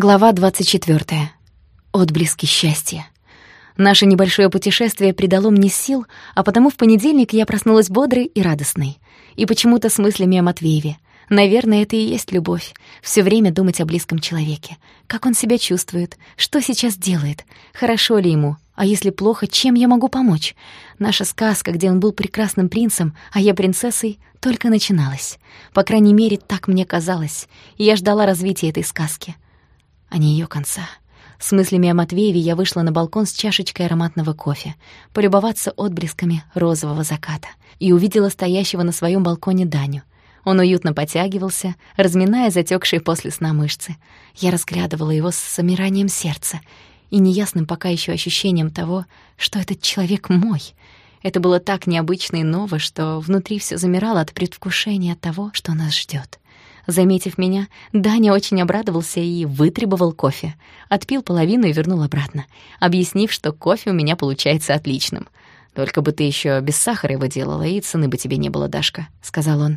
Глава 24. Отблески счастья. Наше небольшое путешествие придало мне сил, а потому в понедельник я проснулась бодрой и радостной. И почему-то с мыслями о Матвееве. Наверное, это и есть любовь. Всё время думать о близком человеке. Как он себя чувствует, что сейчас делает, хорошо ли ему, а если плохо, чем я могу помочь? Наша сказка, где он был прекрасным принцем, а я принцессой, только начиналась. По крайней мере, так мне казалось. И я ждала развития этой сказки а не ее конца. С мыслями о Матвееве я вышла на балкон с чашечкой ароматного кофе, полюбоваться отблесками розового заката, и увидела стоящего на своем балконе Даню. Он уютно потягивался, разминая затекшие после сна мышцы. Я разглядывала его с замиранием сердца и неясным пока еще ощущением того, что этот человек мой. Это было так необычно и ново, что внутри все замирало от предвкушения того, что нас ждет. Заметив меня, Даня очень обрадовался и вытребовал кофе. Отпил половину и вернул обратно, объяснив, что кофе у меня получается отличным. «Только бы ты еще без сахара его делала, и цены бы тебе не было, Дашка», — сказал он.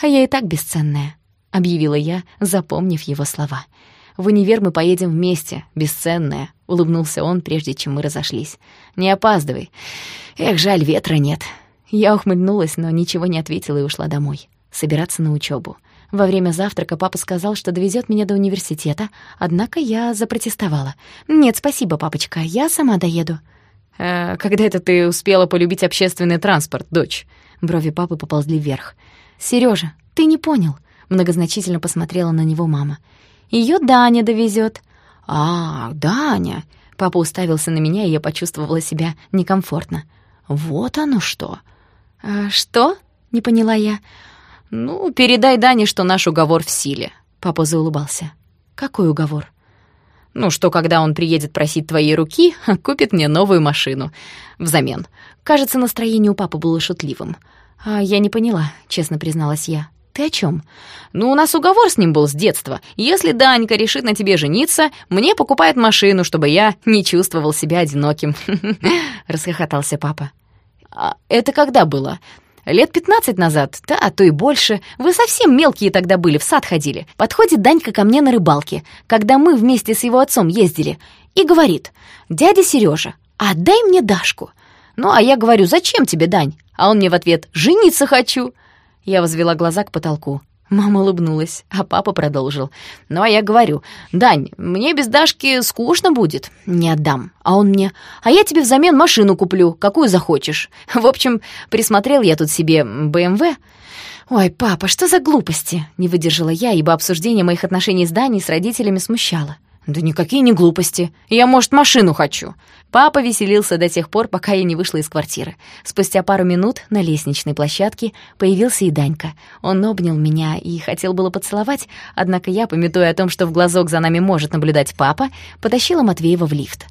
«А я и так бесценная», — объявила я, запомнив его слова. «В универ мы поедем вместе, бесценная», — улыбнулся он, прежде чем мы разошлись. «Не опаздывай. Эх, жаль, ветра нет». Я ухмыльнулась, но ничего не ответила и ушла домой. Собираться на учебу. Во время завтрака папа сказал, что довезет меня до университета, однако я запротестовала. «Нет, спасибо, папочка, я сама доеду». «Э, «Когда это ты успела полюбить общественный транспорт, дочь?» Брови папы поползли вверх. «Серёжа, ты не понял», — многозначительно посмотрела на него мама. «Её Даня довезёт». «А, Даня!» Папа уставился на меня, и я почувствовала себя некомфортно. «Вот оно что!» «А что?» — не поняла я. «Ну, передай Дане, что наш уговор в силе», — папа заулыбался. «Какой уговор?» «Ну, что когда он приедет просить твоей руки, купит мне новую машину. Взамен. Кажется, настроение у папы было шутливым». «А я не поняла», — честно призналась я. «Ты о чем? «Ну, у нас уговор с ним был с детства. Если Данька решит на тебе жениться, мне покупает машину, чтобы я не чувствовал себя одиноким», — расхохотался папа. «А это когда было? Лет пятнадцать назад, да, а то и больше. Вы совсем мелкие тогда были, в сад ходили. Подходит Данька ко мне на рыбалке, когда мы вместе с его отцом ездили, и говорит, «Дядя Сережа, отдай мне Дашку». Ну, а я говорю, «Зачем тебе, Дань?» А он мне в ответ, «Жениться хочу». Я возвела глаза к потолку. Мама улыбнулась, а папа продолжил. «Ну, а я говорю, Дань, мне без Дашки скучно будет. Не отдам. А он мне, а я тебе взамен машину куплю, какую захочешь. В общем, присмотрел я тут себе БМВ». «Ой, папа, что за глупости?» — не выдержала я, ибо обсуждение моих отношений с Даней с родителями смущало. «Да никакие не глупости. Я, может, машину хочу». Папа веселился до тех пор, пока я не вышла из квартиры. Спустя пару минут на лестничной площадке появился и Данька. Он обнял меня и хотел было поцеловать, однако я, пометуя о том, что в глазок за нами может наблюдать папа, потащила Матвеева в лифт.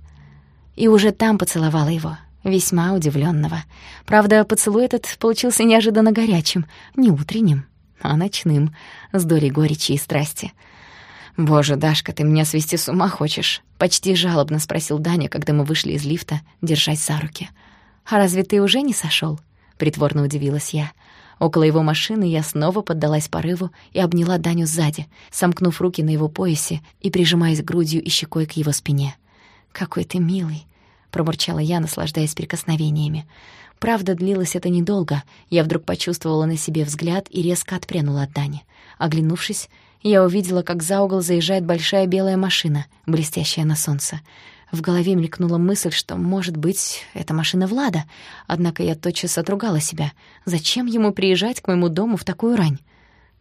И уже там поцеловала его, весьма удивленного. Правда, поцелуй этот получился неожиданно горячим, не утренним, а ночным, с долей горечи и страсти. «Боже, Дашка, ты меня свести с ума хочешь?» — почти жалобно спросил Даня, когда мы вышли из лифта, держась за руки. «А разве ты уже не сошёл?» — притворно удивилась я. Около его машины я снова поддалась порыву и обняла Даню сзади, сомкнув руки на его поясе и прижимаясь грудью и щекой к его спине. «Какой ты милый!» — пробурчала я, наслаждаясь прикосновениями. Правда, длилось это недолго. Я вдруг почувствовала на себе взгляд и резко отпрянула от Дани. Оглянувшись, я увидела, как за угол заезжает большая белая машина, блестящая на солнце. В голове мелькнула мысль, что, может быть, это машина Влада. Однако я тотчас отругала себя. Зачем ему приезжать к моему дому в такую рань?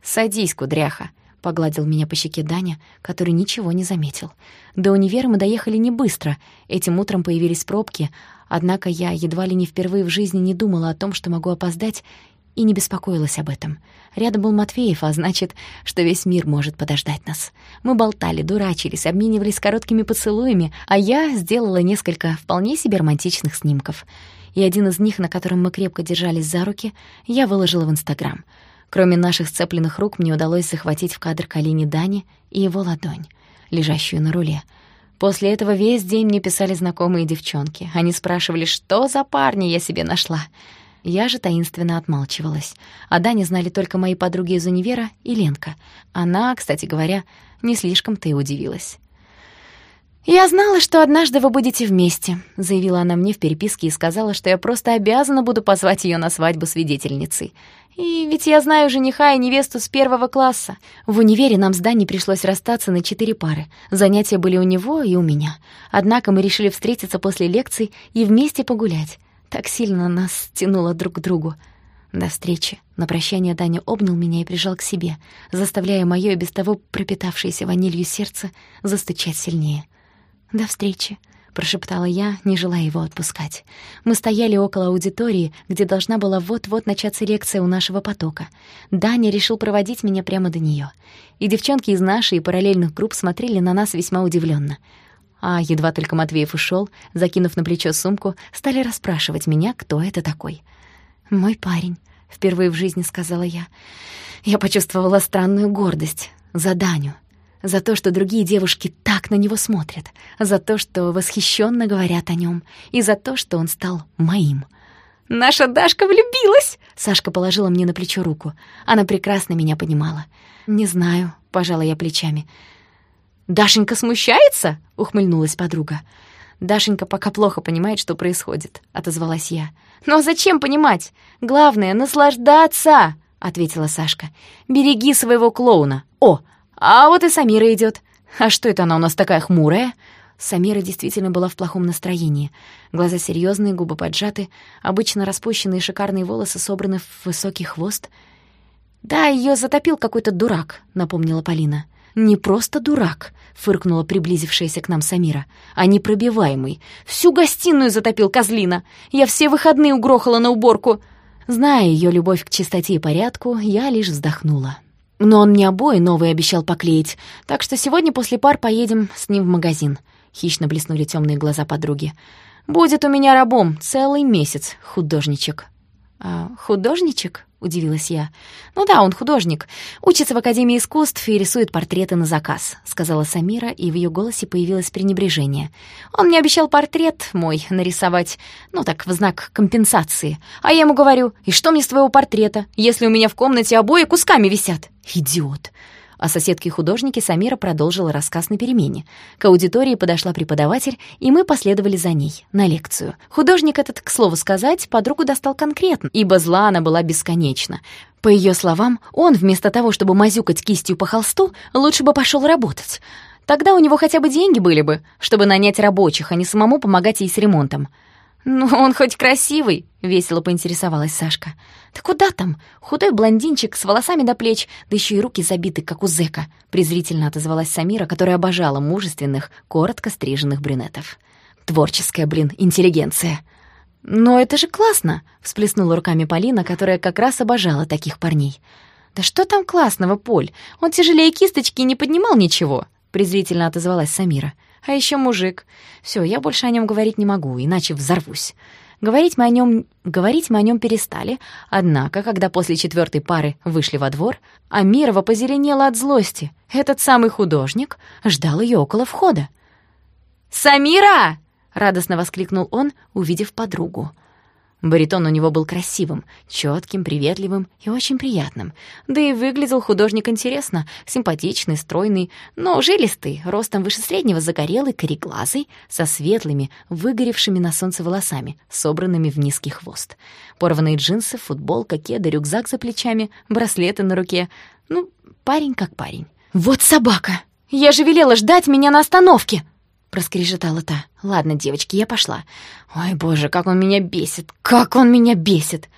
«Садись, кудряха», — погладил меня по щеке Даня, который ничего не заметил. До универа мы доехали не быстро. Этим утром появились пробки, однако я едва ли не впервые в жизни не думала о том, что могу опоздать, и не беспокоилась об этом. Рядом был Матвеев, а значит, что весь мир может подождать нас. Мы болтали, дурачились, обменивались короткими поцелуями, а я сделала несколько вполне себе романтичных снимков. И один из них, на котором мы крепко держались за руки, я выложила в Инстаграм. Кроме наших сцепленных рук, мне удалось захватить в кадр колени Дани и его ладонь, лежащую на руле. После этого весь день мне писали знакомые девчонки. Они спрашивали, что за парня я себе нашла — я же таинственно отмалчивалась. О Дане знали только мои подруги из универа и Ленка. Она, кстати говоря, не слишком-то и удивилась. «Я знала, что однажды вы будете вместе», — заявила она мне в переписке и сказала, что я просто обязана буду позвать ее на свадьбу свидетельницей. И ведь я знаю жениха и невесту с первого класса. В универе нам с Даней пришлось расстаться на четыре пары. Занятия были у него и у меня. Однако мы решили встретиться после лекций и вместе погулять. Так сильно нас тянуло друг к другу. До встречи. На прощание Даня обнял меня и прижал к себе, заставляя моё и без того пропитавшееся ванилью сердце застучать сильнее. «До встречи», — прошептала я, не желая его отпускать. Мы стояли около аудитории, где должна была вот-вот начаться лекция у нашего потока. Даня решил проводить меня прямо до неё. И девчонки из нашей и параллельных групп смотрели на нас весьма удивленно. А едва только Матвеев ушёл, закинув на плечо сумку, стали расспрашивать меня, кто это такой. «Мой парень», — впервые в жизни сказала я. Я почувствовала странную гордость за Даню, за то, что другие девушки так на него смотрят, за то, что восхищенно говорят о нем, и за то, что он стал моим. «Наша Дашка влюбилась!» Сашка положила мне на плечо руку. Она прекрасно меня понимала. «Не знаю», — пожала я плечами. «Дашенька смущается?» — ухмыльнулась подруга. «Дашенька пока плохо понимает, что происходит», — отозвалась я. «Но зачем понимать? Главное — наслаждаться!» — ответила Сашка. «Береги своего клоуна. О, а вот и Самира идет. А что это она у нас такая хмурая? Самира действительно была в плохом настроении. Глаза серьезные, губы поджаты, обычно распущенные шикарные волосы собраны в высокий хвост. «Да, ее затопил какой-то дурак», — напомнила Полина. «Не просто дурак», — фыркнула приблизившаяся к нам Самира, «а непробиваемый. Всю гостиную затопил козлина. Я все выходные угрохала на уборку». Зная ее любовь к чистоте и порядку, я лишь вздохнула. Но он мне обои новые обещал поклеить, так что сегодня после пар поедем с ним в магазин. Хищно блеснули темные глаза подруги. Будет у меня рабом целый месяц, художничек. А, художничек? удивилась я. «Ну да, он художник. Учится в Академии искусств и рисует портреты на заказ», — сказала Самира, и в ее голосе появилось пренебрежение. «Он мне обещал портрет мой нарисовать, ну так, в знак компенсации. А я ему говорю, и что мне с твоего портрета, если у меня в комнате обои кусками висят?» «Идиот!» А соседки-художники Самира продолжила рассказ на перемене. К аудитории подошла преподаватель, и мы последовали за ней, на лекцию. Художник этот, к слову сказать, подругу достал конкретно, ибо зла она была бесконечна. По ее словам, он, вместо того, чтобы мазюкать кистью по холсту, лучше бы пошел работать. Тогда у него хотя бы деньги были бы, чтобы нанять рабочих, а не самому помогать ей с ремонтом. «Ну, он хоть красивый», — весело поинтересовалась Сашка. «Да куда там? Худой блондинчик с волосами до плеч, да еще и руки забиты, как у зэка», — презрительно отозвалась Самира, которая обожала мужественных, коротко стриженных брюнетов. «Творческая, блин, интеллигенция». «Но это же классно!» — всплеснула руками Полина, которая как раз обожала таких парней. «Да что там классного, Поль? Он тяжелее кисточки не поднимал ничего», — презрительно отозвалась Самира. А еще мужик. Все, я больше о нем говорить не могу, иначе взорвусь. Говорить мы о нем, говорить мы о нем перестали, однако, когда после четвертой пары вышли во двор, Амирова позеленела от злости. Этот самый художник ждал ее около входа. «Самира!» — радостно воскликнул он, увидев подругу. Баритон у него был красивым, четким, приветливым и очень приятным. Да и выглядел художник интересно, симпатичный, стройный, но жилистый, ростом выше среднего, загорелый, кореглазый, со светлыми, выгоревшими на солнце волосами, собранными в низкий хвост. Порванные джинсы, футболка, кеды, рюкзак за плечами, браслеты на руке. Ну, парень как парень. «Вот собака! Я же велела ждать меня на остановке!» Проскрежетала та. «Ладно, девочки, я пошла. Ой, боже, как он меня бесит! Как он меня бесит!»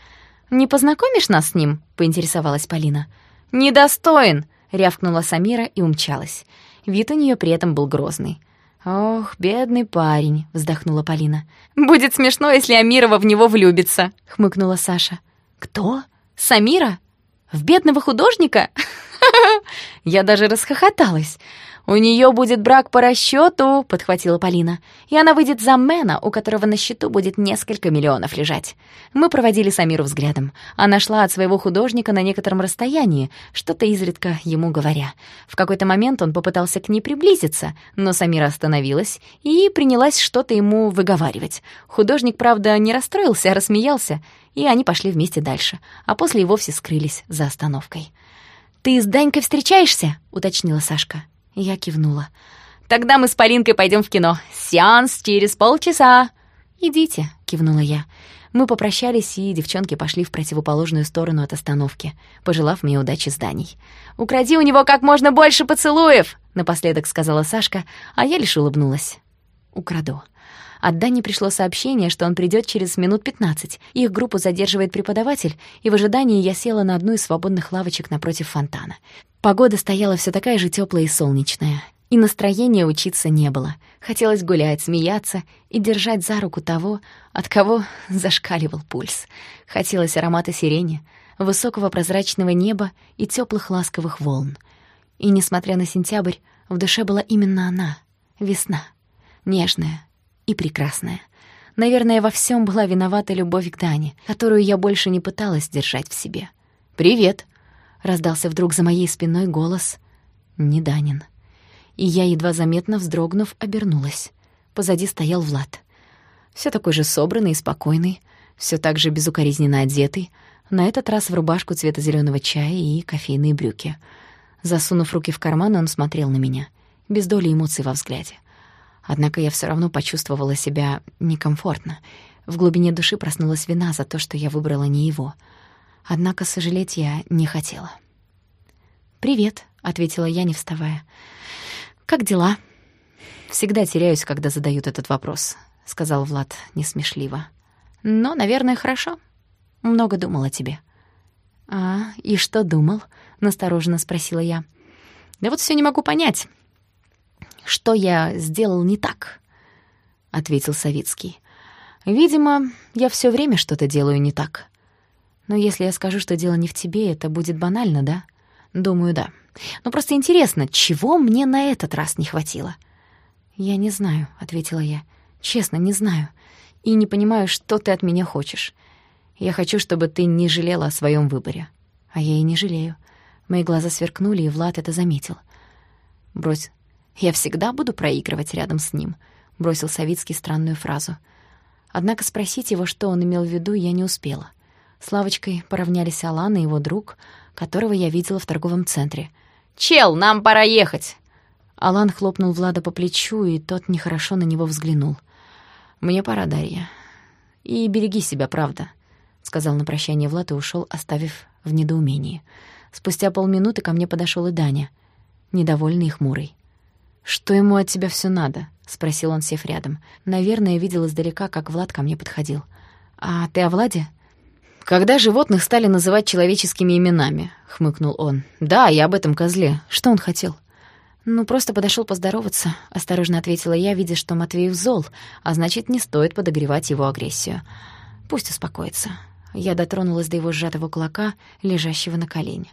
«Не познакомишь нас с ним?» — поинтересовалась Полина. «Недостоин!» — рявкнула Самира и умчалась. Вид у нее при этом был грозный. «Ох, бедный парень», — вздохнула Полина. «Будет смешно, если Амирова в него влюбится», — хмыкнула Саша. «Кто? Самира? В бедного художника?» Я даже расхохоталась. «У нее будет брак по расчету», — подхватила Полина. «И она выйдет за Мэна, у которого на счету будет несколько миллионов лежать». Мы проводили Самиру взглядом. Она шла от своего художника на некотором расстоянии, что-то изредка ему говоря. В какой-то момент он попытался к ней приблизиться, но Самира остановилась и принялась что-то ему выговаривать. Художник, правда, не расстроился, а рассмеялся, и они пошли вместе дальше, а после и вовсе скрылись за остановкой. «Ты с Данькой встречаешься?» — уточнила Сашка. Я кивнула. Тогда мы с Полинкой пойдем в кино. Сеанс через полчаса». «Идите», — кивнула я. Мы попрощались, и девчонки пошли в противоположную сторону от остановки, пожелав мне удачи зданий. «Укради у него как можно больше поцелуев!» — напоследок сказала Сашка, а я лишь улыбнулась. «Украду». От Дани пришло сообщение, что он придет через минут пятнадцать. Их группу задерживает преподаватель, и в ожидании я села на одну из свободных лавочек напротив фонтана. Погода стояла все такая же теплая и солнечная. И настроения учиться не было. Хотелось гулять, смеяться и держать за руку того, от кого зашкаливал пульс. Хотелось аромата сирени, высокого прозрачного неба и теплых ласковых волн. И, несмотря на сентябрь, в душе была именно она — весна. Нежная и прекрасная. Наверное, во всем была виновата любовь к Дане, которую я больше не пыталась держать в себе. «Привет!» — раздался вдруг за моей спиной голос. Не Данин и я, едва заметно вздрогнув, обернулась. Позади стоял Влад. Все такой же собранный и спокойный, все так же безукоризненно одетый, на этот раз в рубашку цвета зеленого чая и кофейные брюки. Засунув руки в карман, он смотрел на меня, без доли эмоций во взгляде. Однако я все равно почувствовала себя некомфортно. В глубине души проснулась вина за то, что я выбрала не его. Однако сожалеть я не хотела. «Привет», — ответила я, не вставая. «Как дела?» «Всегда теряюсь, когда задают этот вопрос», — сказал Влад несмешливо. «Но, наверное, хорошо. Много думал о тебе». «А, и что думал?» — настороженно спросила я. «Да вот все не могу понять. Что я сделал не так?» — ответил Савицкий. «Видимо, я все время что-то делаю не так. Но если я скажу, что дело не в тебе, это будет банально, да? Думаю, да». Но просто интересно, чего мне на этот раз не хватило? «Я не знаю», — ответила я. «Честно, не знаю. И не понимаю, что ты от меня хочешь. Я хочу, чтобы ты не жалела о своем выборе. А я и не жалею». Мои глаза сверкнули, и Влад это заметил. «Брось, я всегда буду проигрывать рядом с ним», — бросил Савицкий странную фразу. Однако спросить его, что он имел в виду, я не успела. С лавочкой поравнялись Алан и его друг, которого я видела в торговом центре — «Чел, нам пора ехать!» Алан хлопнул Влада по плечу, и тот нехорошо на него взглянул. «Мне пора, Дарья. И береги себя, правда», — сказал на прощание Влад и ушел, оставив в недоумении. Спустя полминуты ко мне подошел и Даня, недовольный и хмурый. «Что ему от тебя все надо?» — спросил он, сев рядом. Наверное, видел издалека, как Влад ко мне подходил. «А ты о Владе?» «Когда животных стали называть человеческими именами», — хмыкнул он. «Да, я об этом козле. Что он хотел?» «Ну, просто подошел поздороваться», — осторожно ответила я, видя, что Матвеев зол, а значит, не стоит подогревать его агрессию. «Пусть успокоится». Я дотронулась до его сжатого кулака, лежащего на колене.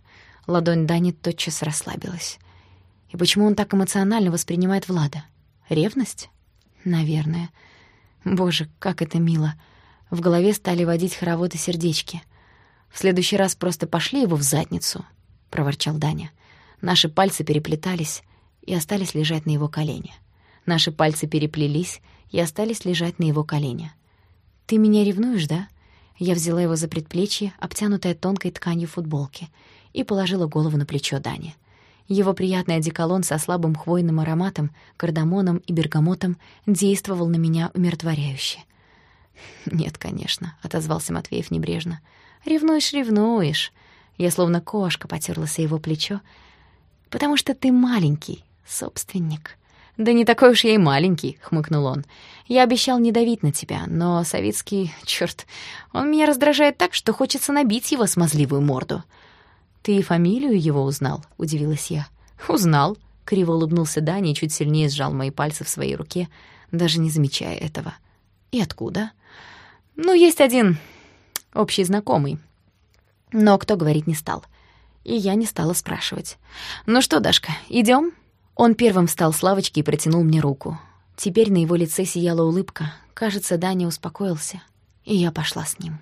Ладонь Дани тотчас расслабилась. И почему он так эмоционально воспринимает Влада? Ревность? Наверное. Боже, как это мило. В голове стали водить хороводы сердечки. «В следующий раз просто пошли его в задницу», — проворчал Даня. Наши пальцы переплетались и остались лежать на его колене. Наши пальцы переплелись и остались лежать на его колене. «Ты меня ревнуешь, да?» Я взяла его за предплечье, обтянутое тонкой тканью футболки, и положила голову на плечо Дани. Его приятный одеколон со слабым хвойным ароматом, кардамоном и бергамотом действовал на меня умиротворяюще. «Нет, конечно», — отозвался Матвеев небрежно. «Ревнуешь, ревнуешь». Я словно кошка потерлась его плечо. «Потому что ты маленький, собственник». «Да не такой уж я и маленький», — хмыкнул он. «Я обещал не давить на тебя, но Савицкий, чёрт, он меня раздражает так, что хочется набить его смазливую морду». «Ты и фамилию его узнал?» — удивилась я. «Узнал», — криво улыбнулся Даня и чуть сильнее сжал мои пальцы в своей руке, даже не замечая этого. «И откуда?» Ну, есть один общий знакомый. Но кто говорить не стал. И я не стала спрашивать. «Ну что, Дашка, идем? Он первым встал с лавочки и протянул мне руку. Теперь на его лице сияла улыбка. Кажется, Даня успокоился, и я пошла с ним.